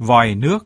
vòi nước.